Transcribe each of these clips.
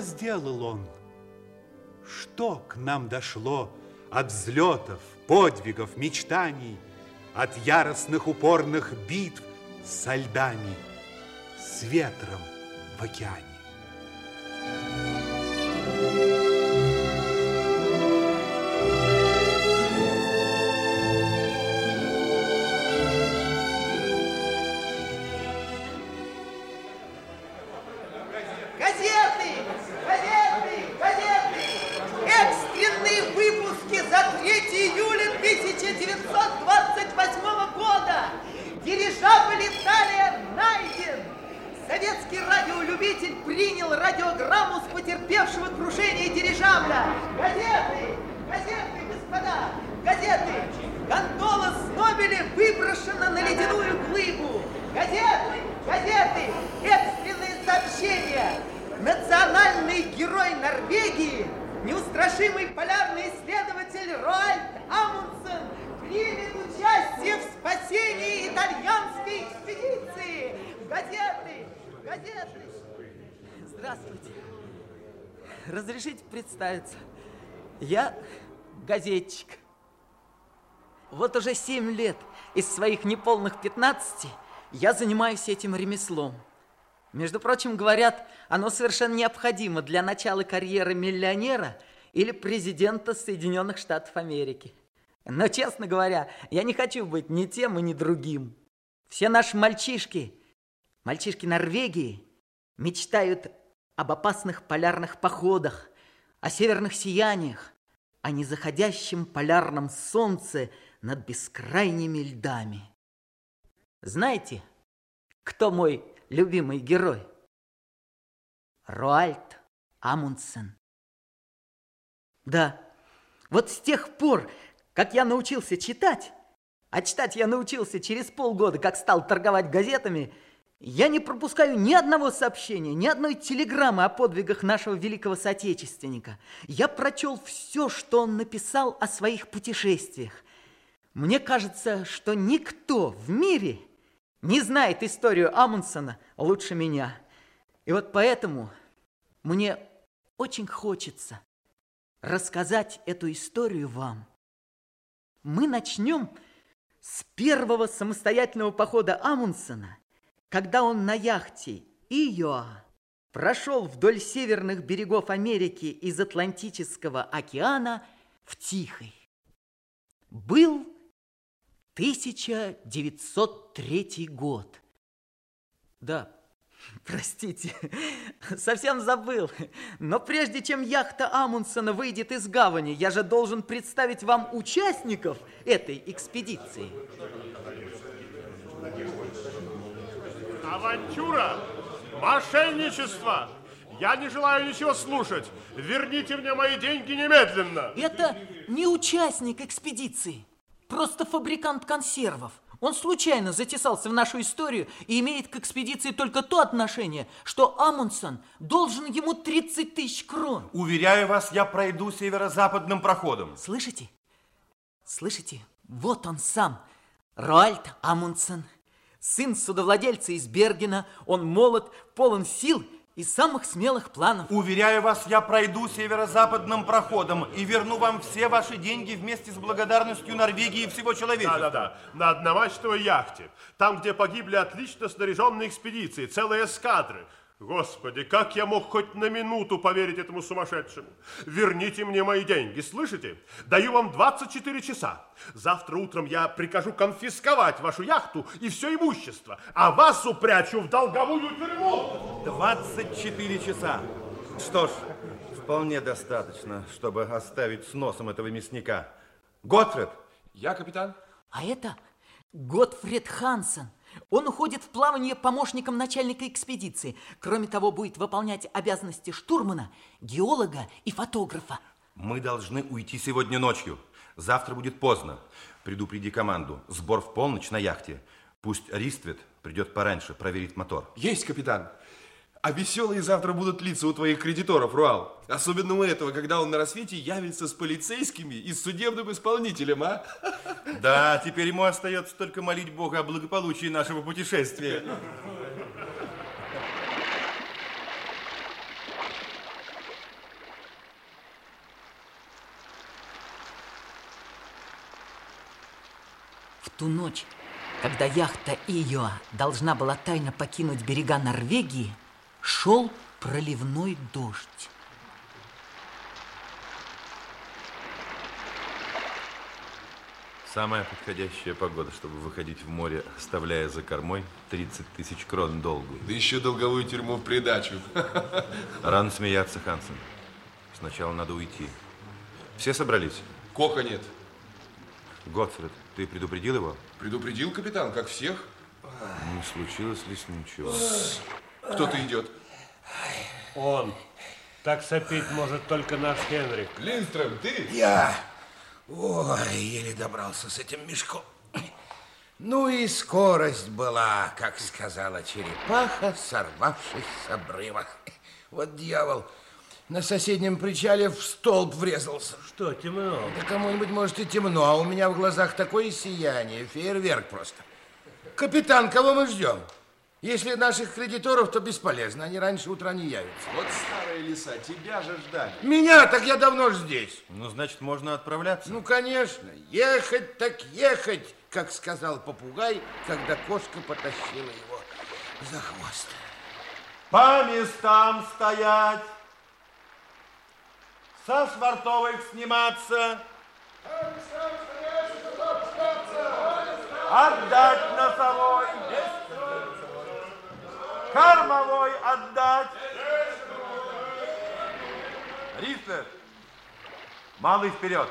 Сделал он? Что к нам дошло от взлетов, подвигов, мечтаний, от яростных упорных битв со льдами, с ветром в океане? Газетчик. Вот уже семь лет из своих неполных 15 я занимаюсь этим ремеслом. Между прочим, говорят, оно совершенно необходимо для начала карьеры миллионера или президента Соединенных Штатов Америки. Но, честно говоря, я не хочу быть ни тем и ни другим. Все наши мальчишки, мальчишки Норвегии, мечтают об опасных полярных походах, о северных сияниях, о незаходящем полярном солнце над бескрайними льдами. Знаете, кто мой любимый герой? Роальд Амундсен. Да, вот с тех пор, как я научился читать, а читать я научился через полгода, как стал торговать газетами – я не пропускаю ни одного сообщения, ни одной телеграммы о подвигах нашего великого соотечественника. Я прочел все, что он написал о своих путешествиях. Мне кажется, что никто в мире не знает историю Амундсена лучше меня. И вот поэтому мне очень хочется рассказать эту историю вам. Мы начнем с первого самостоятельного похода Амундсена когда он на яхте Иоа прошел вдоль северных берегов Америки из Атлантического океана в Тихий. Был 1903 год. Да, простите, совсем забыл. Но прежде чем яхта Амундсена выйдет из гавани, я же должен представить вам участников этой экспедиции. Авантюра! Мошенничество! Я не желаю ничего слушать. Верните мне мои деньги немедленно. Это не участник экспедиции, просто фабрикант консервов. Он случайно затесался в нашу историю и имеет к экспедиции только то отношение, что Амундсен должен ему 30 тысяч крон. Уверяю вас, я пройду северо-западным проходом. Слышите? Слышите? Вот он сам, Роальд Амундсен сын судовладельца из Бергена, он молод, полон сил и самых смелых планов. Уверяю вас, я пройду северо-западным проходом и верну вам все ваши деньги вместе с благодарностью Норвегии и всего человечества. Да-да-да, на одnomачтовой яхте, там, где погибли отлично снаряженные экспедиции, целые эскадры. Господи, как я мог хоть на минуту поверить этому сумасшедшему? Верните мне мои деньги, слышите? Даю вам 24 часа. Завтра утром я прикажу конфисковать вашу яхту и все имущество, а вас упрячу в долговую тюрьму. 24 часа. Что ж, вполне достаточно, чтобы оставить с носом этого мясника. Готфред! Я капитан. А это Готфред Хансен. Он уходит в плавание помощником начальника экспедиции. Кроме того, будет выполнять обязанности штурмана, геолога и фотографа. Мы должны уйти сегодня ночью. Завтра будет поздно. Предупреди команду. Сбор в полночь на яхте. Пусть Риствет придет пораньше, проверит мотор. Есть, капитан. А веселые завтра будут лица у твоих кредиторов, Руал. Особенно у этого, когда он на рассвете явится с полицейскими и с судебным исполнителем, а? Да, теперь ему остается только молить Бога о благополучии нашего путешествия. В ту ночь, когда яхта Ио должна была тайно покинуть берега Норвегии, шел проливной дождь. Самая подходящая погода, чтобы выходить в море, оставляя за кормой 30 тысяч крон долгу. Да еще долговую тюрьму в придачу. Рано смеяться, Хансен. Сначала надо уйти. Все собрались? Коха нет. Готфред, ты предупредил его? Предупредил капитан, как всех. Не случилось ли с ним чего? Кто-то идет. Он. Так сопеть может только наш Хенрик. Линдстрöm, ты? Я, ой, еле добрался с этим мешком. Ну и скорость была, как сказала черепаха, сорвавшись с обрыва. Вот дьявол, на соседнем причале в столб врезался. Что, темно? Да кому-нибудь, может, и темно, а у меня в глазах такое сияние, фейерверк просто. Капитан, кого мы ждем? Если наших кредиторов, то бесполезно, они раньше утра не явятся. Вот старые леса, тебя же ждали. Меня, так я давно ж здесь. Ну, значит, можно отправляться. Ну, конечно, ехать так ехать, как сказал попугай, когда кошка потащила его за хвост. По местам стоять. Со швартовых сниматься. Отдать носовой. Кормовой отдать. Ристер, малый вперед.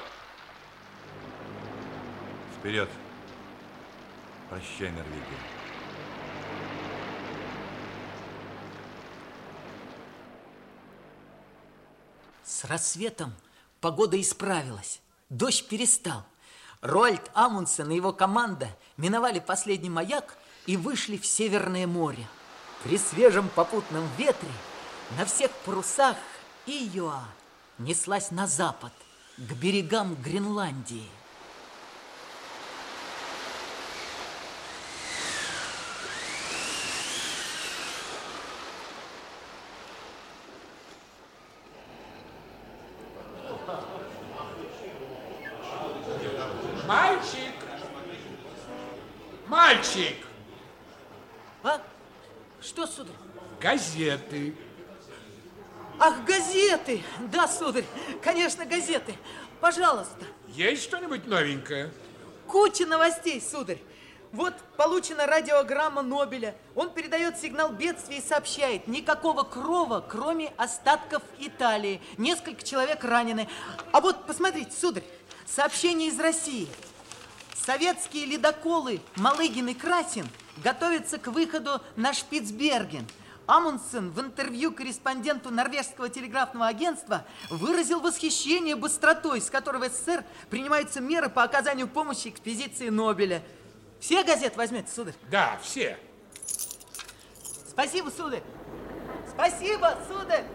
Вперед. Прощай, Норвегия. С рассветом погода исправилась. Дождь перестал. Роальд Амундсен и его команда миновали последний маяк и вышли в Северное море. При свежем попутном ветре на всех парусах Иоа неслась на запад, к берегам Гренландии. Мальчик! Мальчик! А? Что, сударь? Газеты. Ах, газеты! Да, сударь, конечно, газеты. Пожалуйста. Есть что-нибудь новенькое? Куча новостей, сударь. Вот получена радиограмма Нобеля. Он передает сигнал бедствия и сообщает, никакого крова, кроме остатков Италии. Несколько человек ранены. А вот, посмотрите, сударь, сообщение из России. Советские ледоколы Малыгин и Красин готовятся к выходу на Шпицберген. Амундсен в интервью корреспонденту норвежского телеграфного агентства выразил восхищение быстротой, с которой в СССР принимаются меры по оказанию помощи экспедиции Нобеля. Все газеты возьмете, сударь? Да, все. Спасибо, сударь. Спасибо, сударь.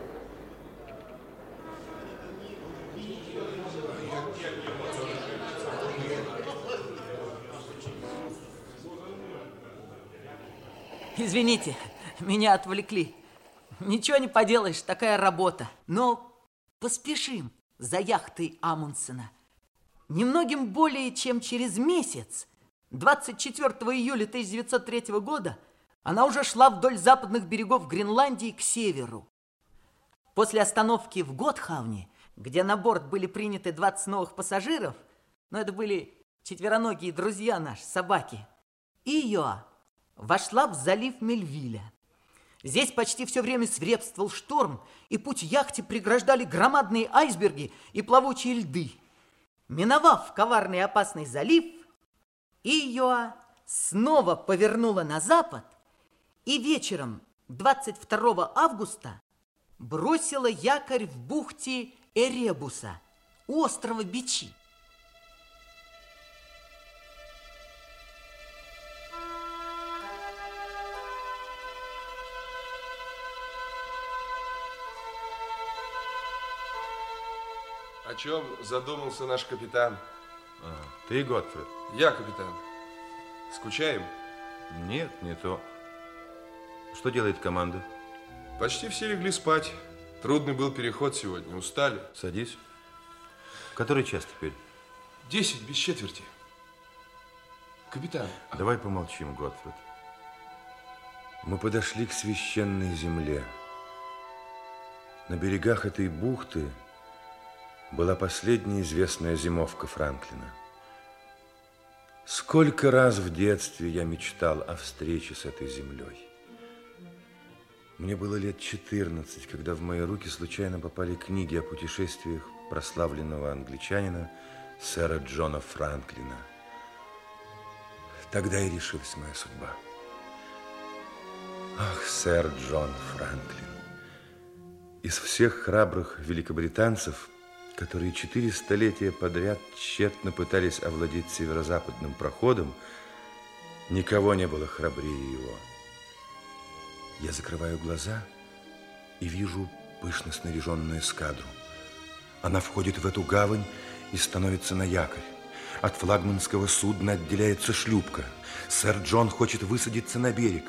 Извините, меня отвлекли. Ничего не поделаешь, такая работа. Но поспешим за яхтой Амундсена. Немногим более чем через месяц, 24 июля 1903 года, она уже шла вдоль западных берегов Гренландии к северу. После остановки в Готхавне, где на борт были приняты 20 новых пассажиров, но это были четвероногие друзья наши, собаки, Иоа вошла в залив Мельвиля. Здесь почти все время свирепствовал шторм, и путь яхте преграждали громадные айсберги и плавучие льды. Миновав коварный и опасный залив, Иоа снова повернула на запад и вечером 22 августа бросила якорь в бухте Эребуса, острова Бичи. О чем задумался наш капитан? А, ты, Готфред? Я капитан. Скучаем? Нет, не то. Что делает команда? Почти все легли спать. Трудный был переход сегодня, устали. Садись. Который час теперь? Десять без четверти. Капитан. Давай помолчим, Готфрид. Мы подошли к священной земле. На берегах этой бухты была последняя известная зимовка Франклина. Сколько раз в детстве я мечтал о встрече с этой землей. Мне было лет 14, когда в мои руки случайно попали книги о путешествиях прославленного англичанина сэра Джона Франклина. Тогда и решилась моя судьба. Ах, сэр Джон Франклин. Из всех храбрых великобританцев, которые четыре столетия подряд тщетно пытались овладеть северо-западным проходом, никого не было храбрее его. Я закрываю глаза и вижу пышно снаряженную эскадру. Она входит в эту гавань и становится на якорь. От флагманского судна отделяется шлюпка. Сэр Джон хочет высадиться на берег.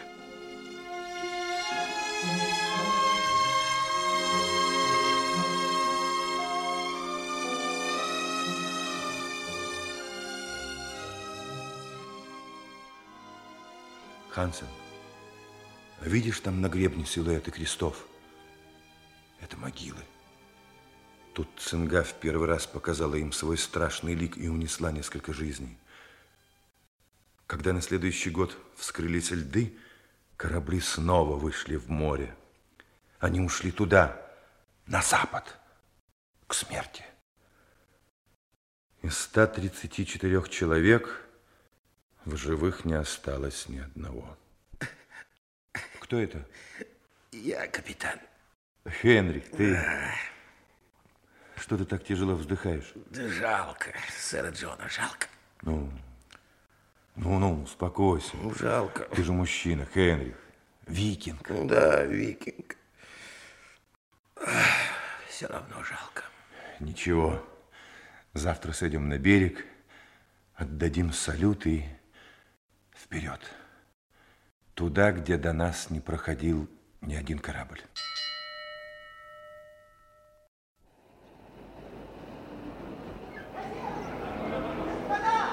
Хансен, видишь там на гребне силуэты крестов? Это могилы. Тут цинга в первый раз показала им свой страшный лик и унесла несколько жизней. Когда на следующий год вскрылись льды, корабли снова вышли в море. Они ушли туда, на запад, к смерти. Из 134 человек в живых не осталось ни одного. Кто это? Я капитан. Хенрик, ты... Что ты так тяжело вздыхаешь? Да жалко, сэра Джона, жалко. Ну, ну, ну, успокойся. Ну, жалко. Ты же мужчина, Хенрих. Викинг. Да, викинг. Все равно жалко. Ничего. Завтра сойдем на берег, отдадим салют и вперед. Туда, где до нас не проходил ни один корабль. Господа,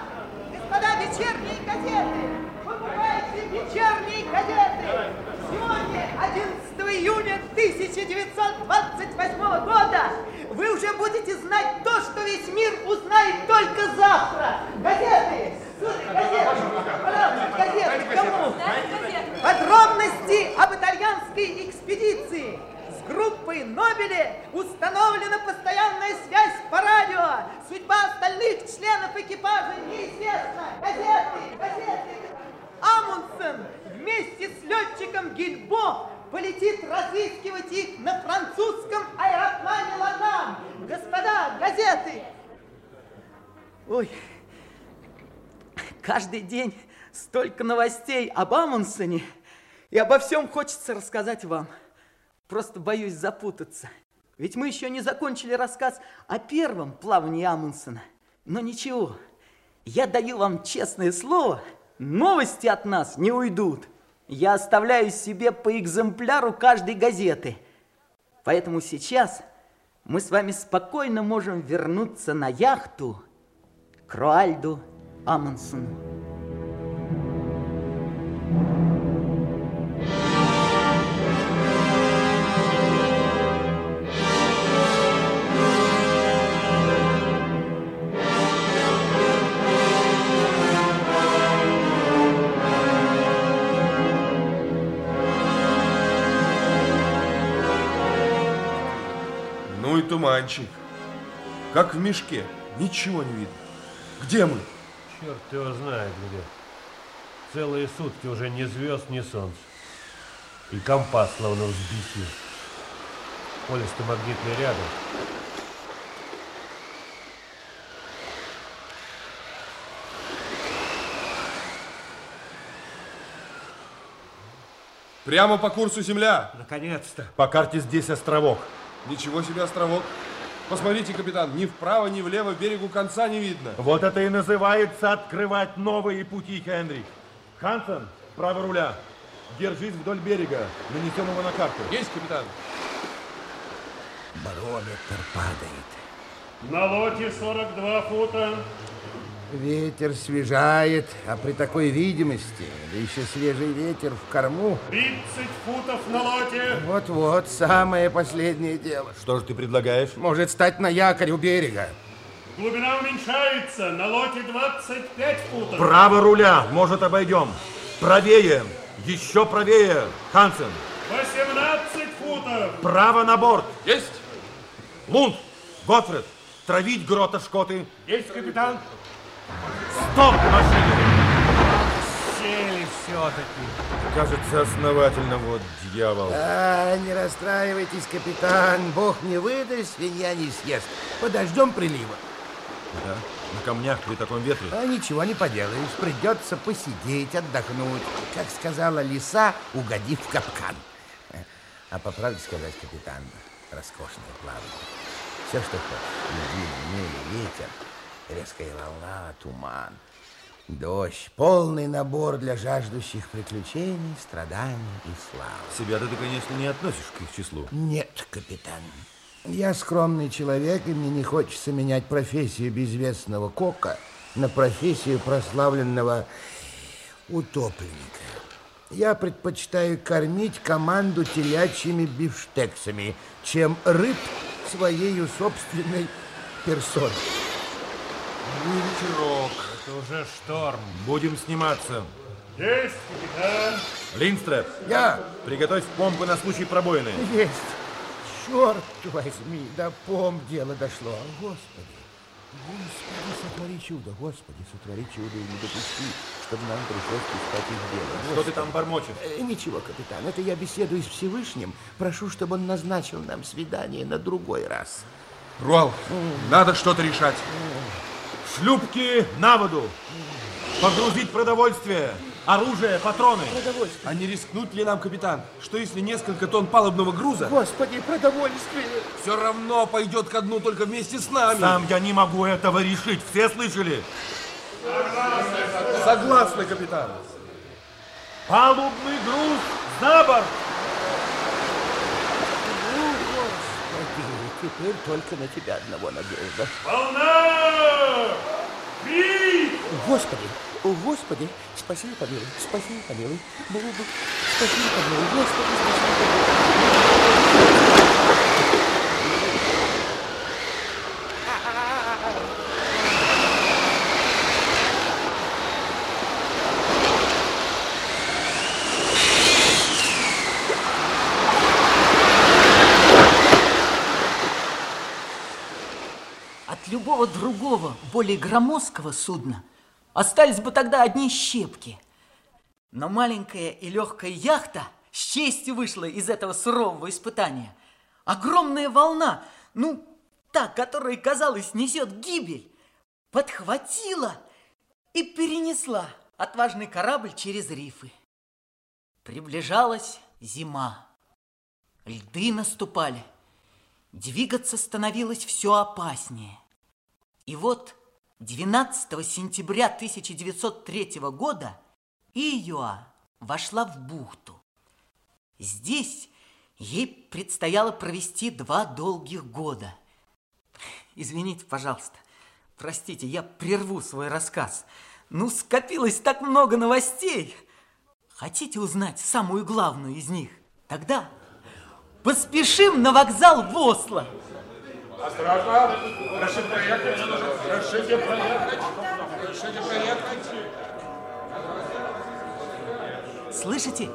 господа, вечерние газеты! Покупайте вечерние газеты! Сегодня, 11 июня 1928 года, вы уже будете знать то, что весь мир узнает только завтра. Газеты! Сударь, газеты! Пожалуйста, газеты! Кому? Подробности об итальянской экспедиции. С группой Нобеле установлена постоянная связь по радио. Судьба остальных членов экипажа неизвестна. Газеты, газеты. Амундсен вместе с летчиком Гильбо полетит разыскивать их на французском аэроплане Ладам. Господа, газеты! Ой, каждый день столько новостей об Амундсене, и обо всем хочется рассказать вам. Просто боюсь запутаться. Ведь мы еще не закончили рассказ о первом плавании Амундсена. Но ничего, я даю вам честное слово, новости от нас не уйдут. Я оставляю себе по экземпляру каждой газеты. Поэтому сейчас мы с вами спокойно можем вернуться на яхту к Руальду Амундсену. Ну и туманчик. Как в мешке. Ничего не видно. Где мы? Черт его знает где. Целые сутки уже ни звезд, ни солнца. И компас словно взбесил. Полисто-магнитный рядом. Прямо по курсу земля. Наконец-то. По карте здесь островок. Ничего себе островок. Посмотрите, капитан, ни вправо, ни влево берегу конца не видно. Вот это и называется открывать новые пути, Хенрих. Хансен, право руля. Держись вдоль берега. Нанесем его на карту. Есть, капитан. Барометр падает. На лоте 42 фута. Ветер свежает, а при такой видимости, да еще свежий ветер в корму, 30 футов на лоте. вот-вот, самое последнее дело. Что же ты предлагаешь? Может стать на якорь у берега. Глубина уменьшается. На лоте 25 футов. Право руля, может, обойдем. Правее, еще правее. Хансен, 18 футов. право на борт. Есть? Лунд, Готфред, травить грота шкоты. Есть, капитан. Стоп машине! Сели все-таки. Кажется, основательно, вот дьявол. А, не расстраивайтесь, капитан. Бог не выдаст, свинья не съест. Подождем прилива. Да, на камнях при таком ветре. А ничего не поделаешь. Придется посидеть, отдохнуть. Как сказала лиса, угодив в капкан. А по правде сказать, капитан, роскошное плавание. Все, что хочешь. Люди, мели, ветер, резкая волна, туман, дождь. Полный набор для жаждущих приключений, страданий и славы. Себя-то ты, конечно, не относишь к их числу. Нет, капитан. Я скромный человек, и мне не хочется менять профессию безвестного кока на профессию прославленного утопленника. Я предпочитаю кормить команду телячьими бифштексами, чем рыб своей собственной персоной. Вечерок. Это уже шторм. Будем сниматься. Есть, капитан. Линдстреп, Я приготовь помпы на случай пробоины. есть. Черт возьми, до пом дело дошло. Господи, Господи, сотвори чудо, Господи, сотвори чудо и не допусти, чтобы нам пришлось пускать их дело. Что ты там бормочешь? Э, Ничего, капитан, это я беседую с Всевышним. Прошу, чтобы он назначил нам свидание на другой раз. Руал, надо что-то решать. Шлюпки на воду. Погрузить продовольствие, оружие, патроны. А не рискнуть ли нам, капитан? Что если несколько тонн палубного груза Господи, продовольствие! все равно пойдет ко дну только вместе с нами? Сам я не могу этого решить. Все слышали? Согласны, капитан. Палубный груз за борт. Ну, Господи, теперь только на тебя одного надежда. Волна! Крик! Господи, о, Господи, спаси и помилуй, спаси и помилуй. Богу, спаси и помилуй, Господи, спаси и помилуй. От любого более громоздкого судна остались бы тогда одни щепки. Но маленькая и легкая яхта с честью вышла из этого сурового испытания. Огромная волна, ну, та, которая, казалось, несет гибель, подхватила и перенесла отважный корабль через рифы. Приближалась зима. Льды наступали. Двигаться становилось все опаснее. И вот 12 сентября 1903 года Иоа вошла в бухту. Здесь ей предстояло провести два долгих года. Извините, пожалуйста, простите, я прерву свой рассказ. Ну, скопилось так много новостей. Хотите узнать самую главную из них? Тогда поспешим на вокзал в Осло. Осторожно! Прошу проехать! Прошу проехать! Прошу проехать! Слышите?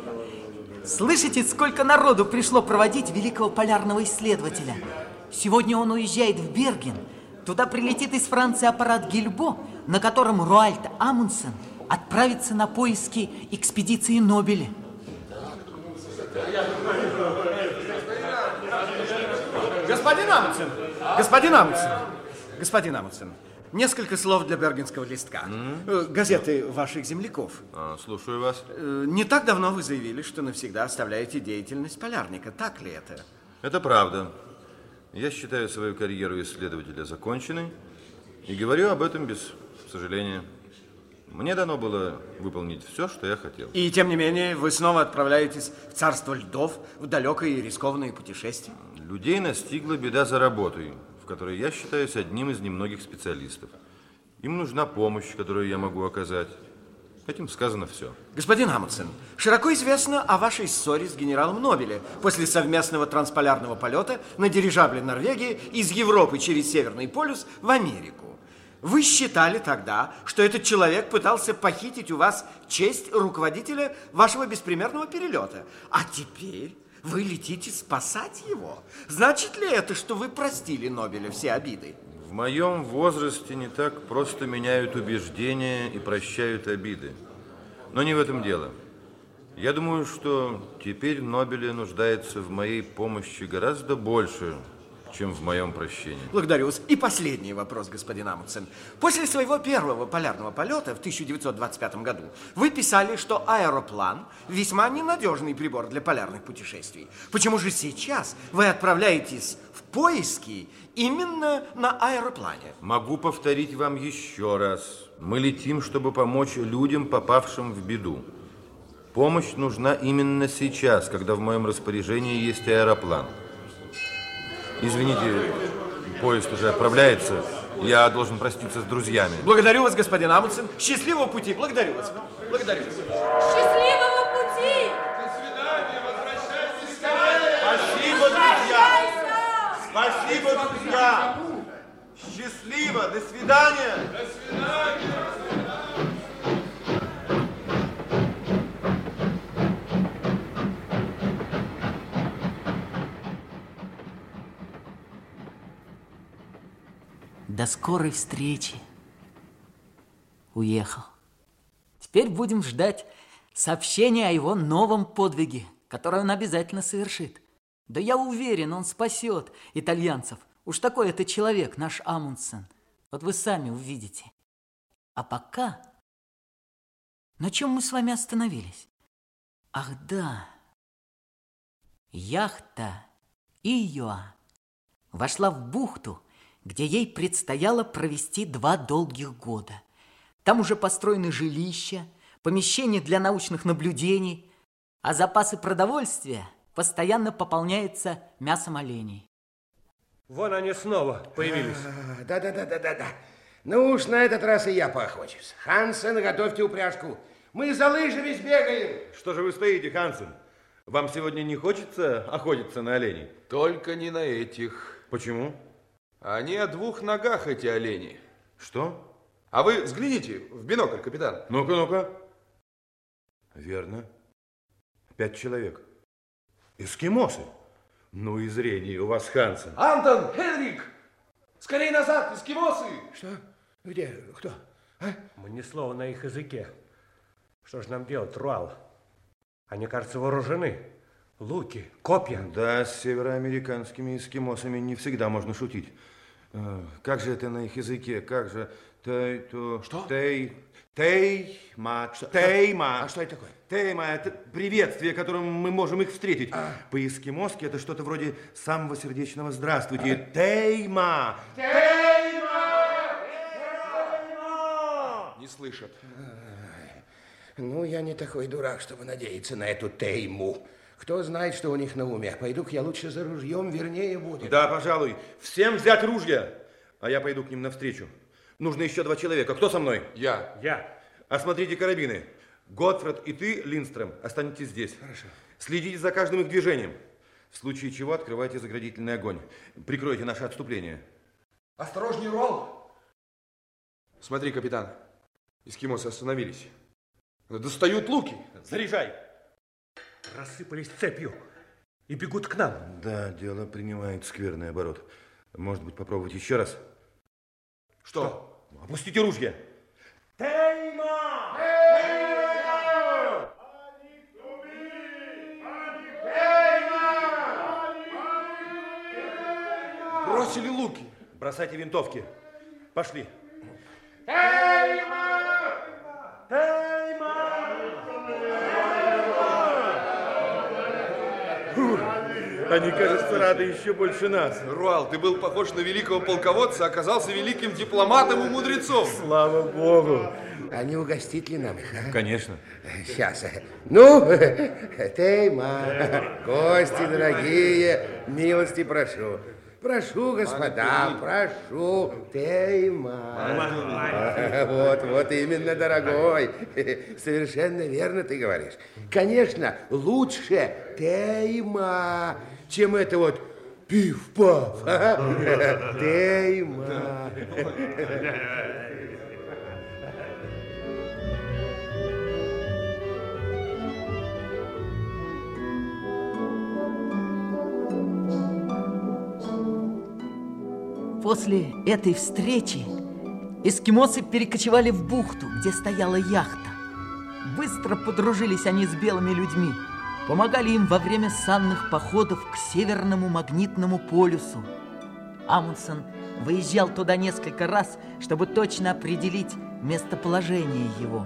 Слышите, сколько народу пришло проводить великого полярного исследователя? Сегодня он уезжает в Берген. Туда прилетит из Франции аппарат Гильбо, на котором Руальд Амундсен отправится на поиски экспедиции Нобеля. Господин Амундсен! Господин Амундсен! Господин Амундсен! Несколько слов для бергенского листка. Э, Газеты ваших земляков. А, слушаю вас. Э, Не так давно вы заявили, что навсегда оставляете деятельность полярника. Так ли это? Это правда. Я считаю свою карьеру исследователя законченной и говорю об этом без сожаления. Мне дано было выполнить все, что я хотел. И тем не менее, вы снова отправляетесь в царство льдов, в далекое и рискованное путешествие. Людей настигла беда за работой, в которой я считаюсь одним из немногих специалистов. Им нужна помощь, которую я могу оказать. Этим сказано все. Господин Амундсен, широко известно о вашей ссоре с генералом Нобеле после совместного трансполярного полета на дирижабле Норвегии из Европы через Северный полюс в Америку. Вы считали тогда, что этот человек пытался похитить у вас честь руководителя вашего беспримерного перелета. А теперь вы летите спасать его. Значит ли это, что вы простили Нобеля все обиды? В моем возрасте не так просто меняют убеждения и прощают обиды. Но не в этом дело. Я думаю, что теперь Нобеле нуждается в моей помощи гораздо больше, чем в моем прощении. Благодарю вас. И последний вопрос, господин Амундсен. После своего первого полярного полета в 1925 году вы писали, что аэроплан весьма ненадежный прибор для полярных путешествий. Почему же сейчас вы отправляетесь в поиски именно на аэроплане? Могу повторить вам еще раз. Мы летим, чтобы помочь людям, попавшим в беду. Помощь нужна именно сейчас, когда в моем распоряжении есть аэроплан. Извините, поезд уже отправляется. Я должен проститься с друзьями. Благодарю вас, господин Амундсен. Счастливого пути. Благодарю вас. Благодарю вас. Счастливого пути! Спасибо, друзья! Спасибо, друзья! Счастливо! До свидания! До свидания! До скорой встречи. Уехал. Теперь будем ждать сообщения о его новом подвиге, который он обязательно совершит. Да я уверен, он спасет итальянцев. Уж такой это человек, наш Амундсен. Вот вы сами увидите. А пока... На чем мы с вами остановились? Ах, да. Яхта Иоа вошла в бухту, где ей предстояло провести два долгих года. Там уже построены жилища, помещения для научных наблюдений, а запасы продовольствия постоянно пополняются мясом оленей. Вон они снова появились. Да-да-да-да-да. Ну уж на этот раз и я поохочусь. Хансен, готовьте упряжку. Мы за лыжами сбегаем. Что же вы стоите, Хансен? Вам сегодня не хочется охотиться на оленей? Только не на этих. Почему? Они о двух ногах, эти олени. Что? А вы взгляните в бинокль, капитан. Ну-ка, ну-ка. Верно. Пять человек. Эскимосы. Ну и зрение у вас, Хансен. Антон, Хенрик! Скорей назад, эскимосы! Что? Где? Кто? А? Мы ни слова на их языке. Что же нам делать, Руал? Они, кажется, вооружены. Луки, копья. Да, с североамериканскими эскимосами не всегда можно шутить. Э, Как же это на их языке? Как же? Тей, то, Что? Тей, тейма, тейма. А что это такое? Тейма – это приветствие, которым мы можем их встретить. По-эскимоски это что-то вроде самого сердечного «здравствуйте». Тейма! Не слышат. Ну, я не такой дурак, чтобы надеяться на эту тейму. Кто знает, что у них на уме. Пойду-ка я лучше за ружьем, вернее будет. Да, пожалуй. Всем взять ружья, а я пойду к ним навстречу. Нужно еще два человека. Кто со мной? Я. Я. Осмотрите карабины. Готфред и ты, Линдстрöm, останетесь здесь. Хорошо. Следите за каждым их движением. В случае чего открывайте заградительный огонь. Прикройте наше отступление. Осторожней, Ролл! Смотри, капитан. Эскимосы остановились. Достают луки. Заряжай! Рассыпались цепью и бегут к нам. Да, дело принимает скверный оборот. Может быть, попробовать еще раз? Что? Опустите ружья. Бросили луки. Бросайте винтовки. Пошли. Фух, Они, кажется, рады еще больше нас. Руал, ты был похож на великого полководца, оказался великим дипломатом и мудрецом. Слава Богу. А не угостит ли нам их, а? Конечно. Сейчас. Ну, тейма, гости дорогие, милости прошу. Прошу, господа, прошу. Тейма. Вот, вот именно, дорогой. Совершенно верно ты говоришь. Конечно, лучше Тейма, чем это вот пиф-паф. Тейма. После этой встречи эскимосы перекочевали в бухту, где стояла яхта. Быстро подружились они с белыми людьми, помогали им во время санных походов к северному магнитному полюсу. Амундсен выезжал туда несколько раз, чтобы точно определить местоположение его.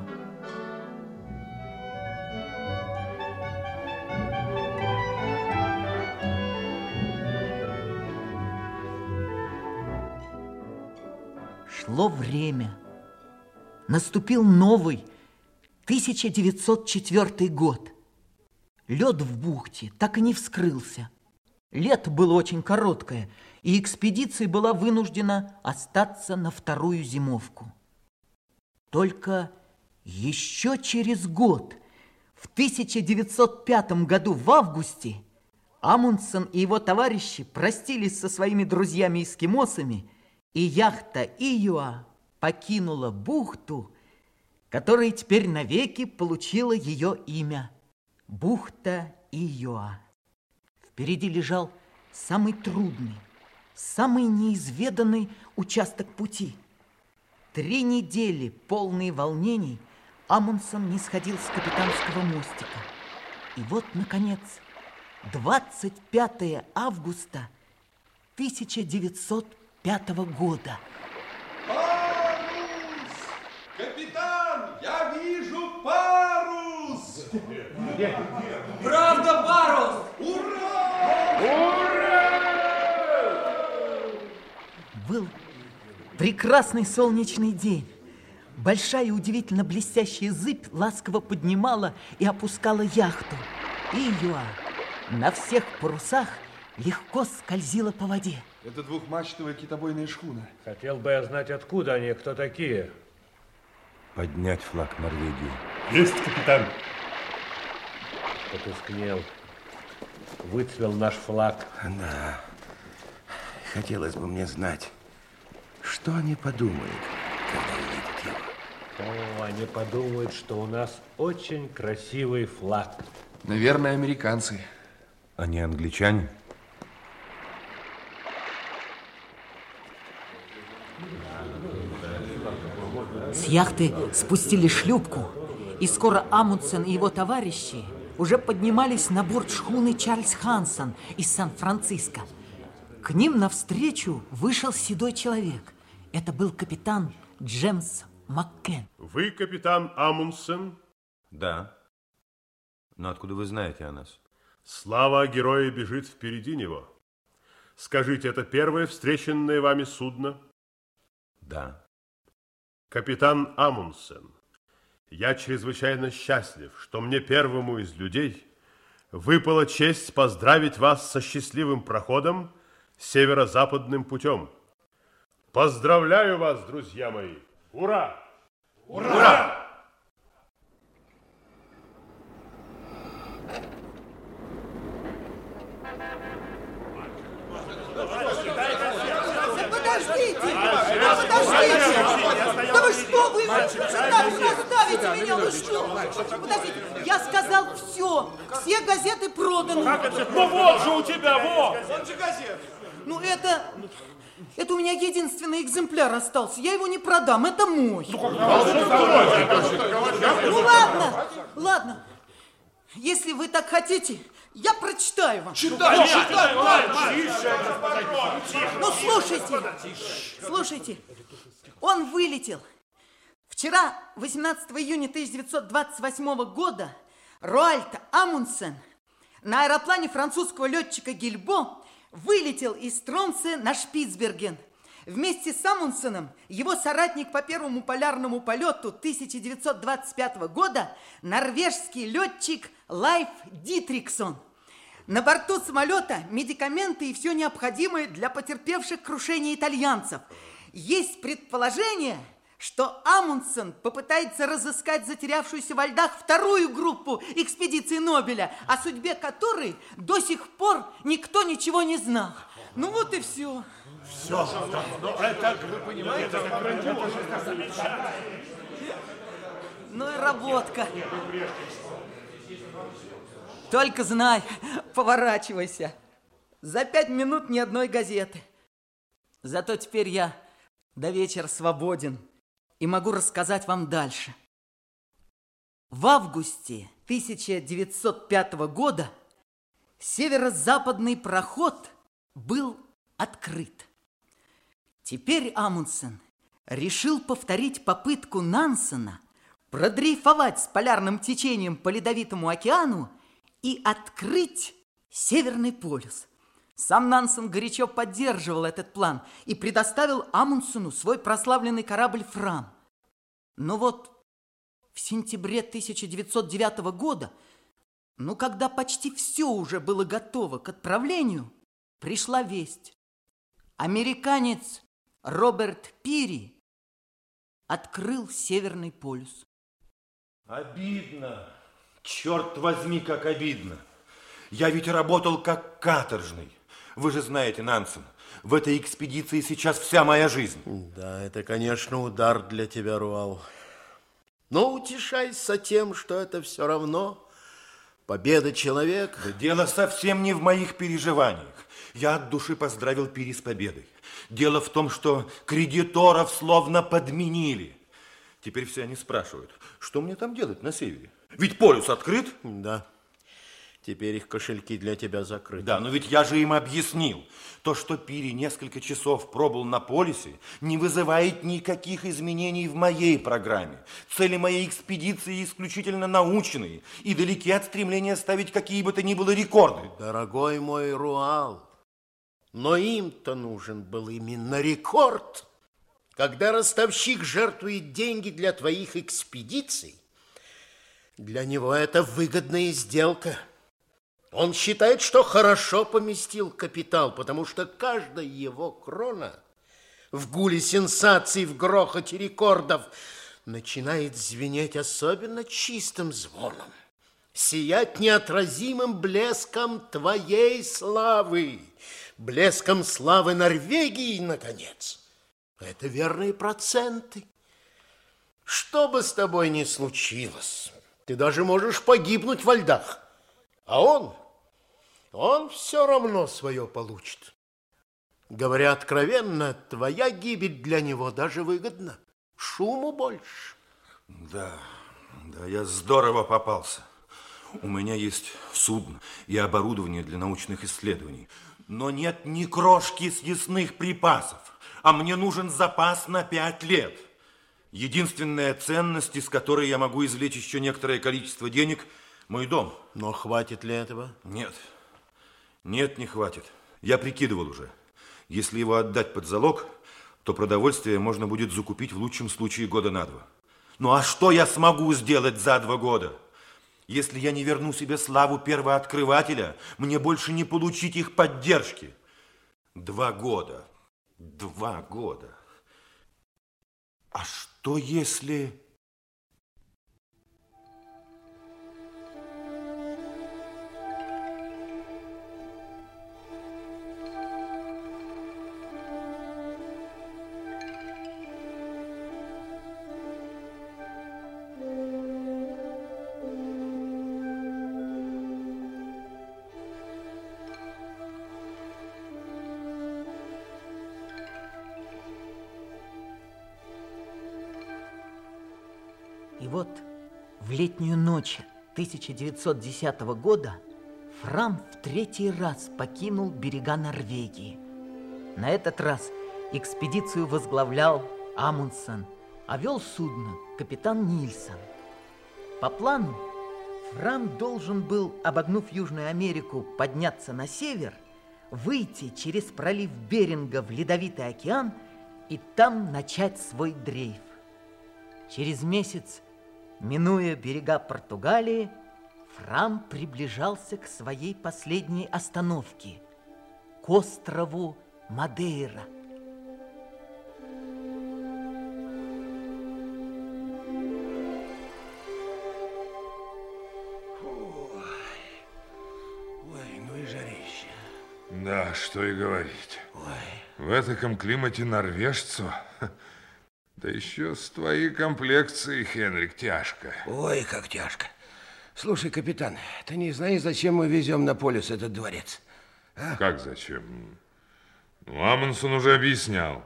Шло время. Наступил новый, 1904 год. Лед в бухте так и не вскрылся. Лето было очень короткое, и экспедиция была вынуждена остаться на вторую зимовку. Только еще через год, в 1905 году в августе, Амундсен и его товарищи простились со своими друзьями-эскимосами – и яхта Июа покинула бухту, которая теперь навеки получила ее имя – бухта Июа. Впереди лежал самый трудный, самый неизведанный участок пути. Три недели, полные волнений, Амундсен не сходил с капитанского мостика. И вот, наконец, 25 августа 1905 пятого года. Парус! Капитан, я вижу парус! Правда, парус! Был прекрасный солнечный день. Большая и удивительно блестящая зыбь ласково поднимала и опускала яхту. И Юа на всех парусах легко скользила по воде. Это двухмачтовая китобойная шхуна. Хотел бы я знать, откуда они, кто такие. Поднять флаг Норвегии. Есть, капитан. Потускнел. Выцвел наш флаг. Да. Хотелось бы мне знать, что они подумают, когда увидят его. О, они подумают, что у нас очень красивый флаг. Наверное, американцы. Они англичане? С яхты спустили шлюпку, и скоро Амундсен и его товарищи уже поднимались на борт шхуны Чарльз Хансон из Сан-Франциско. К ним навстречу вышел седой человек. Это был капитан Джемс Маккен. Вы капитан Амундсен? Да. Но откуда вы знаете о нас? Слава о герое бежит впереди него. Скажите, это первое встреченное вами судно? Да. Капитан Амундсен, я чрезвычайно счастлив, что мне первому из людей выпала честь поздравить вас со счастливым проходом северо-западным путем. Поздравляю вас, друзья мои! Ура! Ура! Ура! Подождите! Подождите! Да вы что, вы так меня, вы что? Подождите, я сказал все, все газеты проданы. Как это? Ну вот же у тебя, вот! Ну это, это у меня единственный экземпляр остался, я его не продам, это мой. Ну ладно, ладно, если вы так хотите, я прочитаю вам. Читай, читай, Ну, слушайте, слушайте. Он вылетел. Вчера, 18 июня 1928 года, Роальд Амундсен на аэроплане французского летчика Гильбо вылетел из Тромсе на Шпицберген. Вместе с Амундсеном его соратник по первому полярному полету 1925 года норвежский летчик Лайф Дитриксон. На борту самолета медикаменты и все необходимое для потерпевших крушение итальянцев. Есть предположение, что Амундсен попытается разыскать затерявшуюся во льдах вторую группу экспедиции Нобеля, о судьбе которой до сих пор никто ничего не знал. Ну вот и все. Все. Ну, это, вы понимаете, это грандиозно. Ну и работка. Только знай, поворачивайся. За пять минут ни одной газеты. Зато теперь я до вечера свободен и могу рассказать вам дальше. В августе 1905 года северо-западный проход был открыт. Теперь Амундсен решил повторить попытку Нансена продрейфовать с полярным течением по ледовитому океану и открыть Северный полюс. Сам Нансен горячо поддерживал этот план и предоставил Амундсену свой прославленный корабль «Фрам». Но вот в сентябре 1909 года, ну, когда почти все уже было готово к отправлению, пришла весть. Американец Роберт Пири открыл Северный полюс. Обидно. Черт возьми, как обидно. Я ведь работал как каторжный. Вы же знаете, Нансен, в этой экспедиции сейчас вся моя жизнь. Да, это, конечно, удар для тебя, Руал. Но утешайся тем, что это все равно победа человека. Да дело совсем не в моих переживаниях. Я от души поздравил Пири с победой. Дело в том, что кредиторов словно подменили. Теперь все они спрашивают, что мне там делать на севере? Ведь полюс открыт. Да. Теперь их кошельки для тебя закрыты. Да, но ведь я же им объяснил. То, что Пири несколько часов пробыл на полюсе, не вызывает никаких изменений в моей программе. Цели моей экспедиции исключительно научные и далеки от стремления ставить какие бы то ни было рекорды. Дорогой мой Руал, но им-то нужен был именно рекорд. Когда ростовщик жертвует деньги для твоих экспедиций, для него это выгодная сделка. Он считает, что хорошо поместил капитал, потому что каждая его крона в гуле сенсаций, в грохоте рекордов начинает звенеть особенно чистым звоном, сиять неотразимым блеском твоей славы, блеском славы Норвегии, наконец. Это верные проценты. Что бы с тобой ни случилось, ты даже можешь погибнуть во льдах. А он, он все равно свое получит. Говоря откровенно, твоя гибель для него даже выгодна. Шуму больше. Да, да, я здорово попался. У меня есть судно и оборудование для научных исследований, но нет ни крошки съестных припасов, а мне нужен запас на пять лет. Единственная ценность, из которой я могу извлечь еще некоторое количество денег, мой дом. Но хватит ли этого? Нет. Нет, не хватит. Я прикидывал уже. Если его отдать под залог, то продовольствие можно будет закупить в лучшем случае года на два. Ну а что я смогу сделать за два года? Если я не верну себе славу первооткрывателя, мне больше не получить их поддержки. Два года. Два года. А что если... летнюю ночь 1910 года Фрам в третий раз покинул берега Норвегии. На этот раз экспедицию возглавлял Амундсен, а вел судно капитан Нильсон. По плану Фрам должен был, обогнув Южную Америку, подняться на север, выйти через пролив Беринга в Ледовитый океан и там начать свой дрейф. Через месяц Минуя берега Португалии, Фрам приближался к своей последней остановке, к острову Мадейра. Ой, ну и жарище. Да, что и говорить. В этом климате норвежцу, да еще с твоей комплекцией, Хенрик, тяжко. Ой, как тяжко. Слушай, капитан, ты не знаешь, зачем мы везем на полюс этот дворец? А? Как зачем? Ну, Амундсен уже объяснял.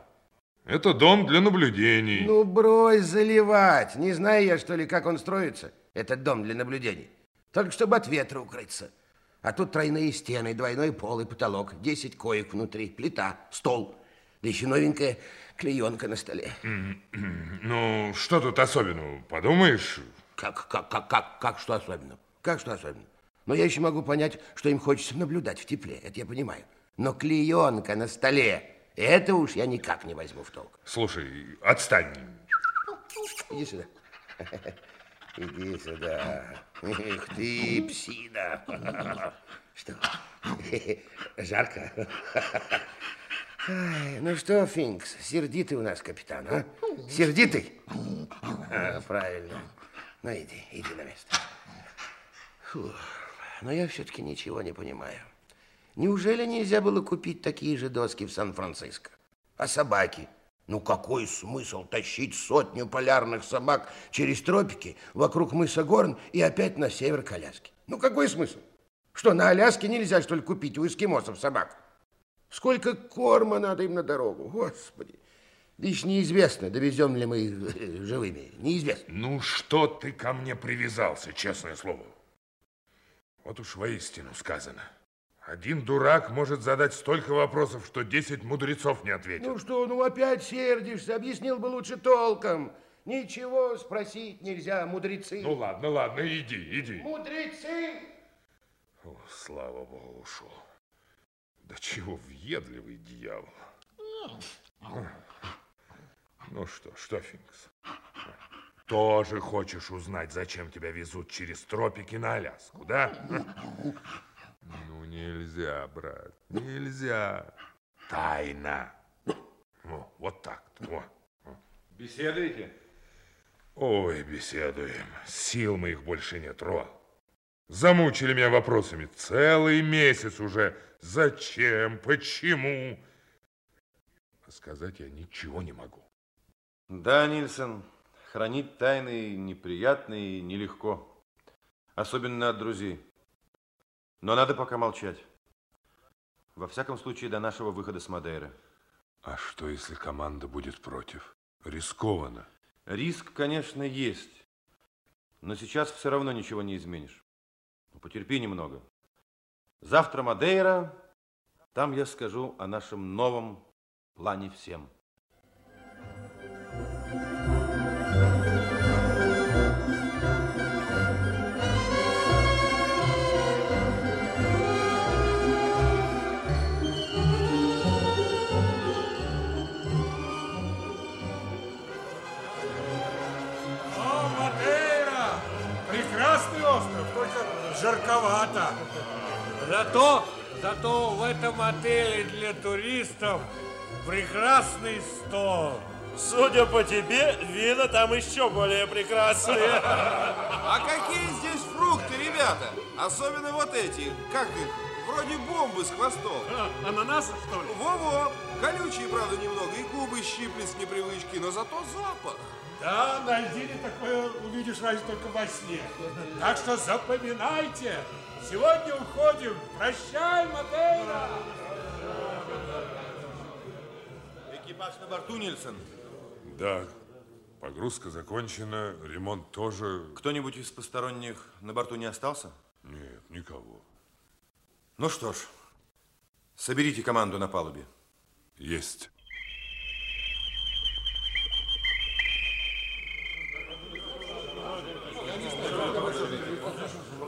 Это дом для наблюдений. Ну, брось заливать. Не знаю я, что ли, как он строится, этот дом для наблюдений. Только чтобы от ветра укрыться. А тут тройные стены, двойной пол и потолок, 10 коек внутри, плита, стол. Да еще новенькая клеенка на столе. Ну, что тут особенного? Подумаешь, Как, как, как, как, как что особенно? Как что особенно? Но я еще могу понять, что им хочется наблюдать в тепле, это я понимаю. Но клеенка на столе, это уж я никак не возьму в толк. слушай, отстань. Иди сюда. Иди сюда. Эх ты, псина. Что? Жарко? Ну что, Финкс, сердитый у нас капитан, а? Сердитый? А, правильно. Ну, иди, иди на место. Фу, но я все-таки ничего не понимаю. Неужели нельзя было купить такие же доски в Сан-Франциско? А собаки? Ну, какой смысл тащить сотню полярных собак через тропики вокруг мыса Горн и опять на север к Аляске? Ну, какой смысл? Что, на Аляске нельзя, что ли, купить у эскимосов собак? Сколько корма надо им на дорогу, господи. Да еще неизвестно, довезем ли мы их э, живыми. Неизвестно. Ну, что ты ко мне привязался, честное слово? Вот уж воистину сказано. Один дурак может задать столько вопросов, что 10 мудрецов не ответят. Ну что, ну опять сердишься, объяснил бы лучше толком. Ничего спросить нельзя, мудрецы. Ну, ладно, ладно, иди, иди. Мудрецы! О, слава богу, ушел. Да чего въедливый дьявол. Ну что, что, Финкс? Тоже хочешь узнать, зачем тебя везут через тропики на Аляску, да? Ну, нельзя, брат, нельзя. Тайна. Во, вот так. Во. Беседуете? Ой, беседуем. Сил моих больше нет, Руал. Замучили меня вопросами. Целый месяц уже. Зачем? Почему? А сказать я ничего не могу. Да, Нильсон, хранить тайны неприятно и нелегко. Особенно от друзей. Но надо пока молчать. Во всяком случае, до нашего выхода с Мадейры. А что, если команда будет против? Рискованно. Риск, конечно, есть. Но сейчас все равно ничего не изменишь. Ну, Потерпи немного. Завтра Мадейра, там я скажу о нашем новом плане всем. Жарковато. Зато, зато в этом отеле для туристов прекрасный стол. Судя по тебе, вина там еще более прекрасные. А какие здесь фрукты, ребята? Особенно вот эти, как их, вроде бомбы с хвостом. Ананасы, что ли? Во-во, колючие, правда, немного, и губы щиплет с непривычки, но зато запах. Да, на льдине такое увидишь разве только во сне. Так что запоминайте. Сегодня уходим. Прощай, Мадейра. Экипаж на борту, Нильсон. Да, погрузка закончена, ремонт тоже. Кто-нибудь из посторонних на борту не остался? Нет, никого. Ну что ж, соберите команду на палубе. Есть.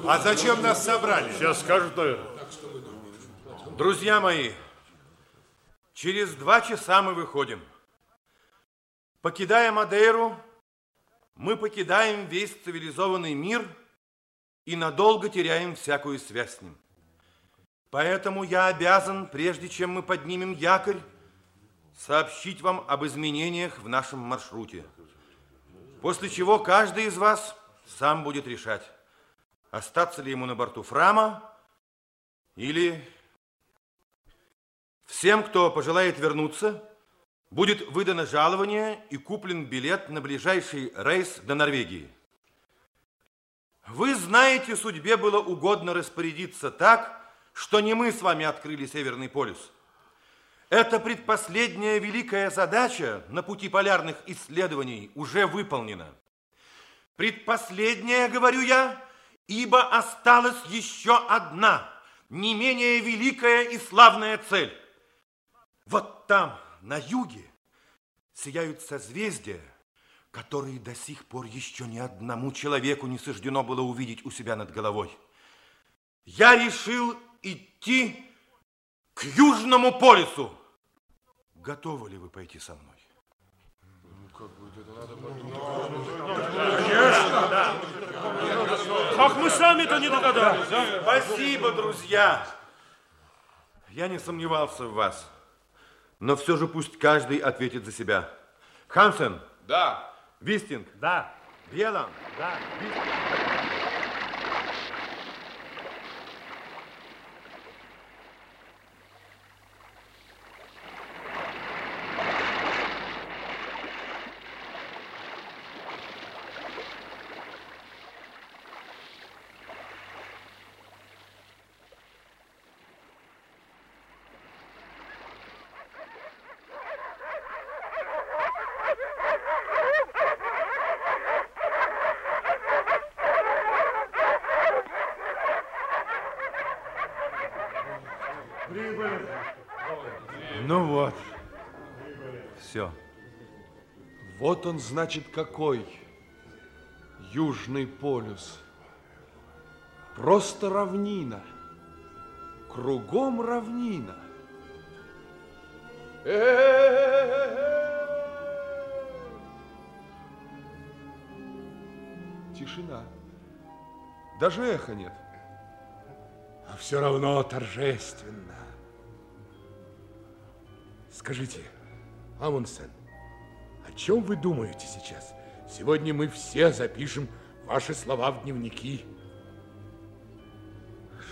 А зачем нас собрали? Сейчас скажут, наверное. Друзья мои, через два часа мы выходим. Покидая Мадейру, мы покидаем весь цивилизованный мир и надолго теряем всякую связь с ним. Поэтому я обязан, прежде чем мы поднимем якорь, сообщить вам об изменениях в нашем маршруте. После чего каждый из вас сам будет решать, остаться ли ему на борту Фрама или всем, кто пожелает вернуться, будет выдано жалование и куплен билет на ближайший рейс до Норвегии. Вы знаете, судьбе было угодно распорядиться так, что не мы с вами открыли Северный полюс. Это предпоследняя великая задача на пути полярных исследований уже выполнена. Предпоследняя, говорю я, ибо осталась еще одна, не менее великая и славная цель. Вот там, на юге, сияют созвездия, которые до сих пор еще ни одному человеку не суждено было увидеть у себя над головой. Я решил идти к Южному полюсу. Готовы ли вы пойти со мной? Конечно, да. Как мы сами-то не догадались, а? Спасибо, друзья. Я не сомневался в вас. Но все же пусть каждый ответит за себя. Хансен. Да. Вистинг. Да. Белан. Да. Ну вот. Все. Он, значит, какой. Южный полюс. Просто равнина. Кругом равнина. Тишина. Даже эха нет. А все равно торжественно. Скажите, Амундсен, о чем вы думаете сейчас? Сегодня мы все запишем ваши слова в дневники.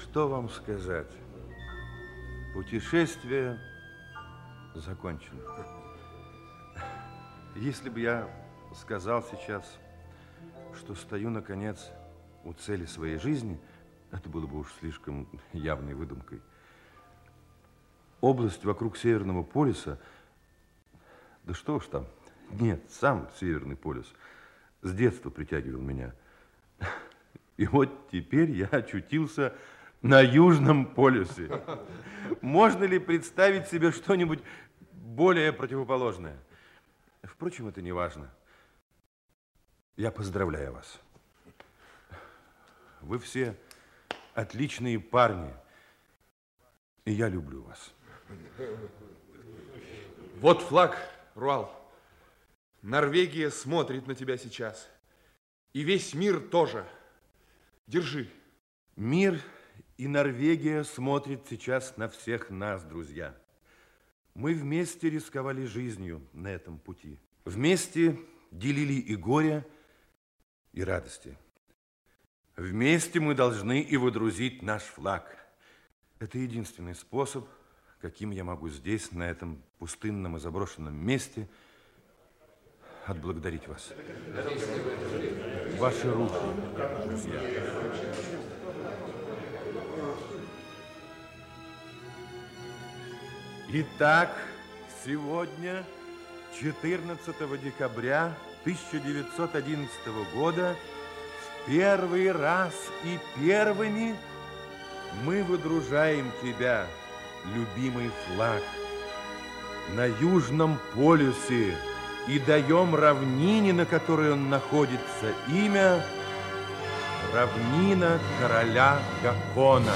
Что вам сказать? Путешествие закончено. Если бы я сказал сейчас, что стою, наконец, у цели своей жизни, это было бы уж слишком явной выдумкой. Область вокруг Северного полюса, да что уж там, нет, сам Северный полюс с детства притягивал меня. И вот теперь я очутился на Южном полюсе. Можно ли представить себе что-нибудь более противоположное? Впрочем, это не важно. Я поздравляю вас. Вы все отличные парни, и я люблю вас. Вот флаг, Руал. Норвегия смотрит на тебя сейчас. И весь мир тоже. Держи. Мир и Норвегия смотрят сейчас на всех нас, друзья. Мы вместе рисковали жизнью на этом пути. Вместе делили и горе, и радости. Вместе мы должны и водрузить наш флаг. Это единственный способ, каким я могу здесь, на этом пустынном и заброшенном месте, отблагодарить вас. Ваши руки, друзья. Итак, сегодня, 14 декабря 1911 года, в первый раз и первыми мы выдружаем тебя, любимый флаг, на Южном полюсе и даем равнине, на которой он находится, имя равнина короля Гакона.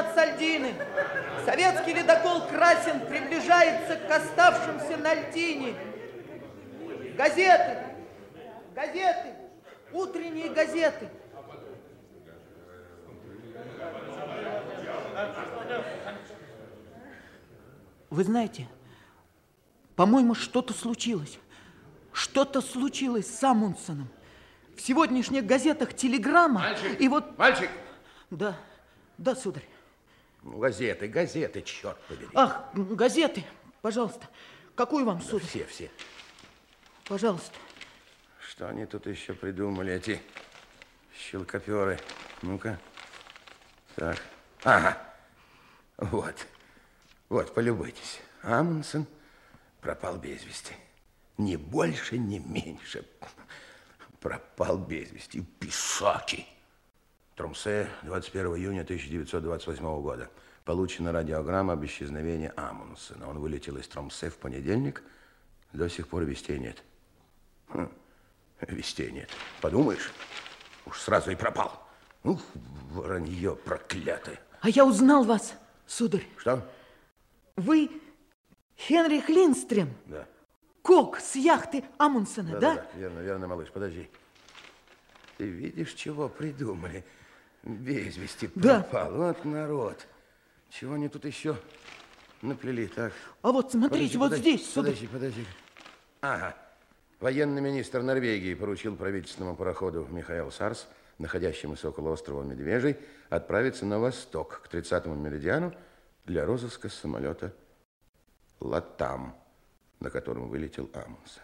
Снят сальдины. Советский ледокол Красин приближается к оставшимся на льдине. Газеты, газеты, утренние газеты. Вы знаете, по-моему, что-то случилось. Что-то случилось с Амундсеном. В сегодняшних газетах телеграмма. Мальчик, и вот... мальчик. Да, да, сударь. Ну, газеты, газеты, черт побери. Ах, газеты, пожалуйста. Какую вам, Да сударь? все, все. Пожалуйста. Что они тут еще придумали, эти щелкоперы? Ну-ка. Так. Ага. Вот. Вот, полюбуйтесь. Амундсен пропал без вести. Ни больше, ни меньше. Пропал без вести. Писаки. Тромсе, 21 июня 1928 года. Получена радиограмма об исчезновении Амундсена. Он вылетел из Тромсе в понедельник. До сих пор вестей нет. Хм, Вестей нет. Подумаешь, уж сразу и пропал. Ух, вранье проклятое. А я узнал вас, сударь. Что? Вы Хенрих Линстрем, Да. кок с яхты Амундсена, да? Да, верно, верно, малыш, подожди. Ты видишь, чего придумали? Без вести Да. пропал. Вот народ. Чего они тут еще наплели, так? А вот смотрите, Подожди, вот подожди, здесь. Подожди, подожди. Ага. Военный министр Норвегии поручил правительственному пароходу Михаил Сарс, находящемуся около острова Медвежий, отправиться на восток, к 30-му меридиану, для розыска самолета Латам, на котором вылетел Амундсен.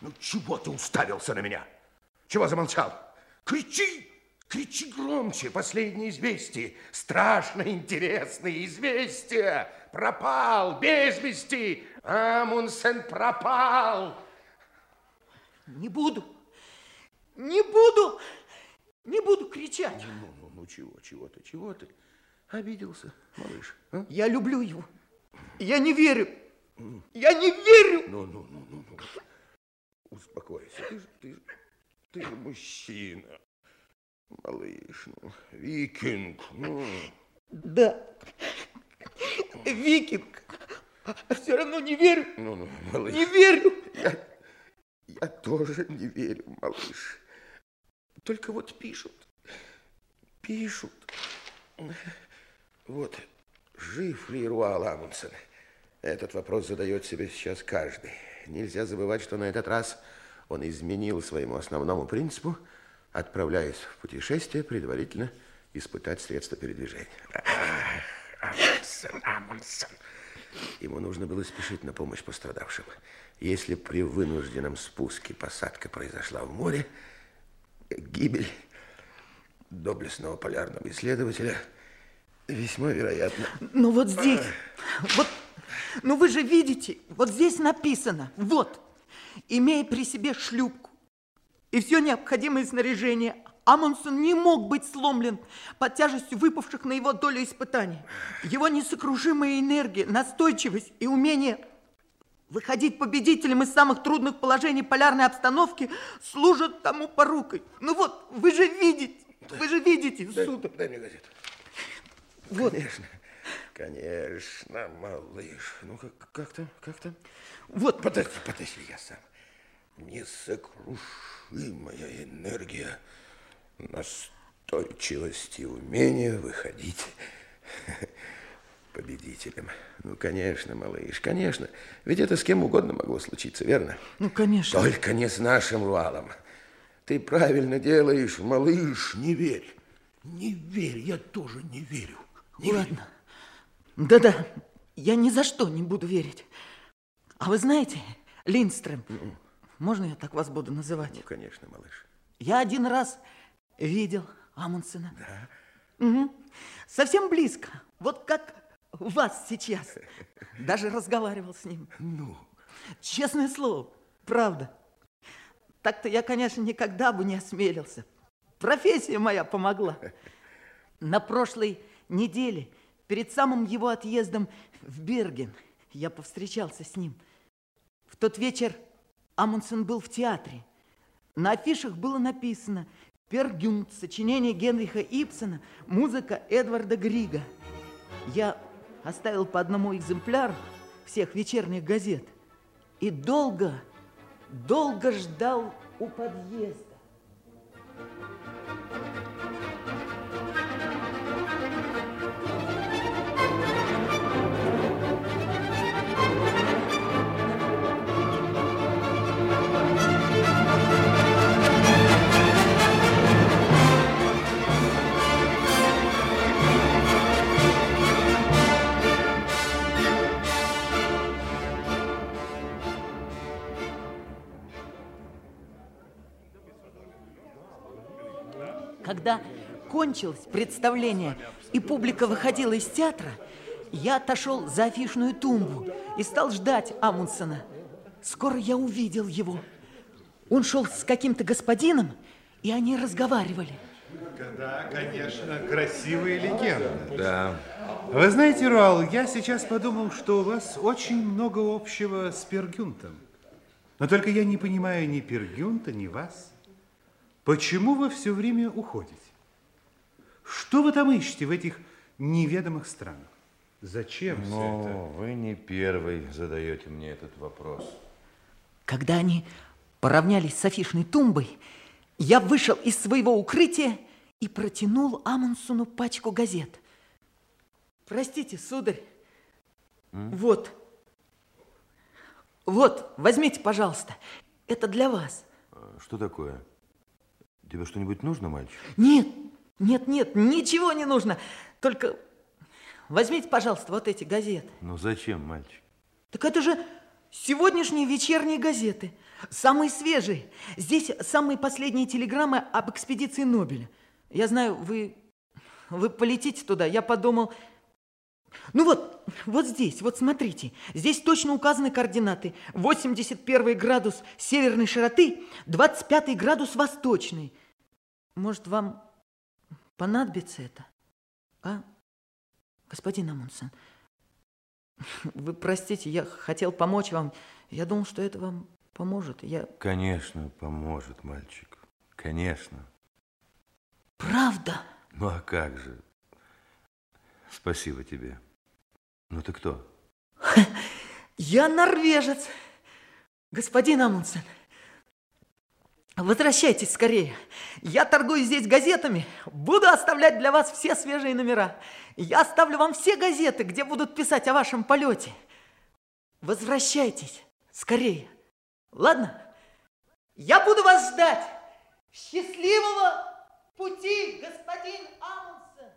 Ну, чего ты уставился на меня? Чего замолчал? Кричи! Кричи громче! Последние известия! Страшно интересные известия! Пропал! Без вести! Амундсен пропал! Не буду, не буду, не буду кричать. Ну, ну, ну, чего, чего ты, чего ты? Обиделся, малыш. а? Я люблю его. Я не верю. Я не верю. Ну, ну, ну, ну, ну. Успокойся. Ты же, ты, же- ты мужчина. Малыш, ну, викинг. Ну. Да, викинг. А все равно не верю. Ну, ну, малыш. Не верю. Я, я тоже не верю, малыш. Только вот пишут. Пишут. Вот, жив ли Руал Амундсен? Этот вопрос задает себе сейчас каждый. Нельзя забывать, что на этот раз он изменил своему основному принципу, отправляясь в путешествие, предварительно испытать средства передвижения. Амундсен, Амундсен. Ему нужно было спешить на помощь пострадавшим. Если при вынужденном спуске посадка произошла в море, гибель доблестного полярного исследователя весьма вероятна. Ну вот здесь, вот, ну вы же видите, вот здесь написано, вот, имея при себе шлюпку и все необходимое снаряжение, Амундсен не мог быть сломлен под тяжестью выпавших на его долю испытаний. Его несокрушимая энергия, настойчивость и умение выходить победителем из самых трудных положений полярной обстановки служат тому порукой. Ну вот, вы же видите, вы же видите, Дай, сударь. дай мне газету. Вот. Конечно, конечно, малыш. Ну, как, как там, как там? Вот. Подожди, подожди, я сам. Несокрушимая энергия, настойчивость и умение выходить победителем. Ну, конечно, малыш, конечно. Ведь это с кем угодно могло случиться, верно? Ну, конечно. Только не с нашим Руалом. Ты правильно делаешь, малыш, не верь. Не верь, я тоже не верю. Не верю. Да-да, я ни за что не буду верить. А вы знаете, Линдстрем, можно я так вас буду называть? Ну, конечно, малыш. Я один раз видел Амундсена. Да? Угу. Совсем близко. Вот как вас сейчас. Даже разговаривал с ним. Ну? Честное слово, правда. Так-то я, конечно, никогда бы не осмелился. Профессия моя помогла. На прошлой неделе перед самым его отъездом в Берген я повстречался с ним. В тот вечер Амундсен был в театре. На афишах было написано «Пергюнт», сочинение Генриха Ипсона, музыка Эдварда Грига. Я оставил по одному экземпляру всех вечерних газет и долго, долго ждал у подъезда. Кончилось представление и публика выходила из театра, я отошел за афишную тумбу и стал ждать Амундсена. Скоро я увидел его. Он шел с каким-то господином, и они разговаривали. Да, конечно, красивые легенды. Да. Вы знаете, Руал, я сейчас подумал, что у вас очень много общего с Пергюнтом. Но только я не понимаю ни Пергюнта, ни вас. Почему вы все время уходите? Что вы там ищете в этих неведомых странах? Зачем все Но это? вы не первый задаете мне этот вопрос. Когда они поравнялись с афишной тумбой, я вышел из своего укрытия и протянул Амундсену пачку газет. Простите, сударь, вот, вот, возьмите, пожалуйста, это для вас. Что такое? Тебе что-нибудь нужно, мальчик? Нет, нет, нет, ничего не нужно. Только возьмите, пожалуйста, вот эти газеты. Ну зачем, мальчик? Так это же сегодняшние вечерние газеты. Самые свежие. Здесь самые последние телеграммы об экспедиции Нобеля. Я знаю, вы, вы полетите туда. Я подумал... Ну вот, вот здесь, вот смотрите. Здесь точно указаны координаты. 81 градус северной широты, 25 градус восточной. Может, вам понадобится это? А, господин Амундсен? Вы простите, я хотел помочь вам. Я думал, что это вам поможет. Я... Конечно, поможет, мальчик. Конечно. Правда? Ну а как же? Спасибо тебе. Ну ты кто? Я норвежец. Господин Амундсен, возвращайтесь скорее. Я торгую здесь газетами. Буду оставлять для вас все свежие номера. Я оставлю вам все газеты, где будут писать о вашем полете. Возвращайтесь скорее. Ладно? Я буду вас ждать. Счастливого пути, господин Амундсен.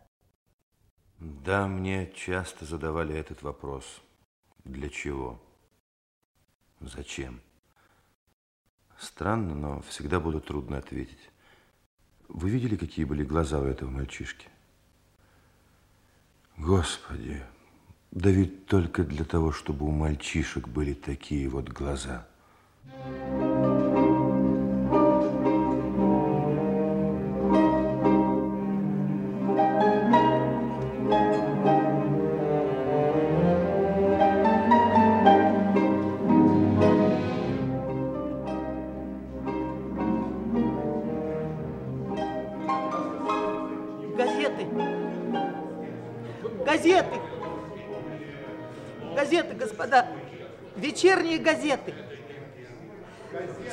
Да, мне часто задавали этот вопрос. Для чего? Зачем? Странно, но всегда было трудно ответить. Вы видели, какие были глаза у этого мальчишки? Господи, да ведь только для того, чтобы у мальчишек были такие вот глаза. Газеты. Вечерние газеты.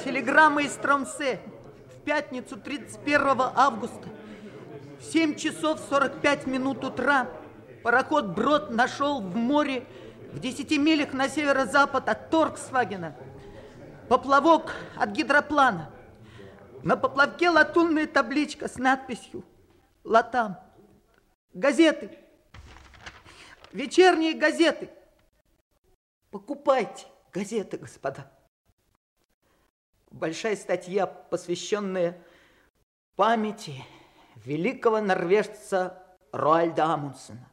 Телеграмма из Тромсе. В пятницу 31 августа. В 7 часов 45 минут утра пароход Брод нашел в море в 10 милях на северо-запад от Торксвагена поплавок от гидроплана. На поплавке латунная табличка с надписью «Латам». Газеты. Вечерние газеты. Покупайте газеты, господа. Большая статья, посвященная памяти великого норвежца Роальда Амундсена.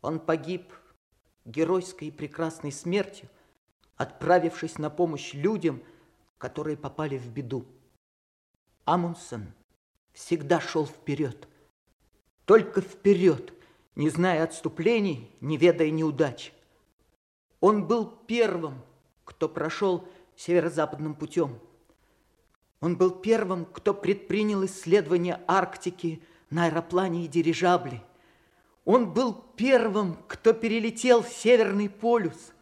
Он погиб геройской и прекрасной смертью, отправившись на помощь людям, которые попали в беду. Амундсен всегда шел вперед, только вперед, не зная отступлений, не ведая неудач. Он был первым, кто прошел северо-западным путем. Он был первым, кто предпринял исследование Арктики на аэроплане и дирижабле. Он был первым, кто перелетел Северный полюс.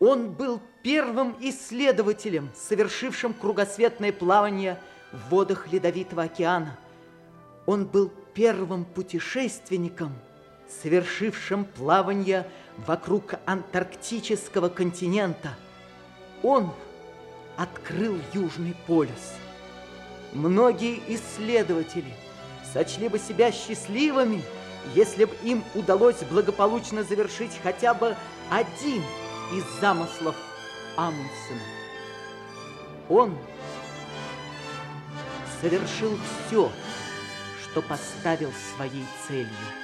Он был первым исследователем, совершившим кругосветное плавание в водах Ледовитого океана. Он был первым путешественником, совершившим плавание вокруг антарктического континента. Он открыл Южный полюс. Многие исследователи сочли бы себя счастливыми, если бы им удалось благополучно завершить хотя бы один из замыслов Амундсена. Он совершил все, что поставил своей целью.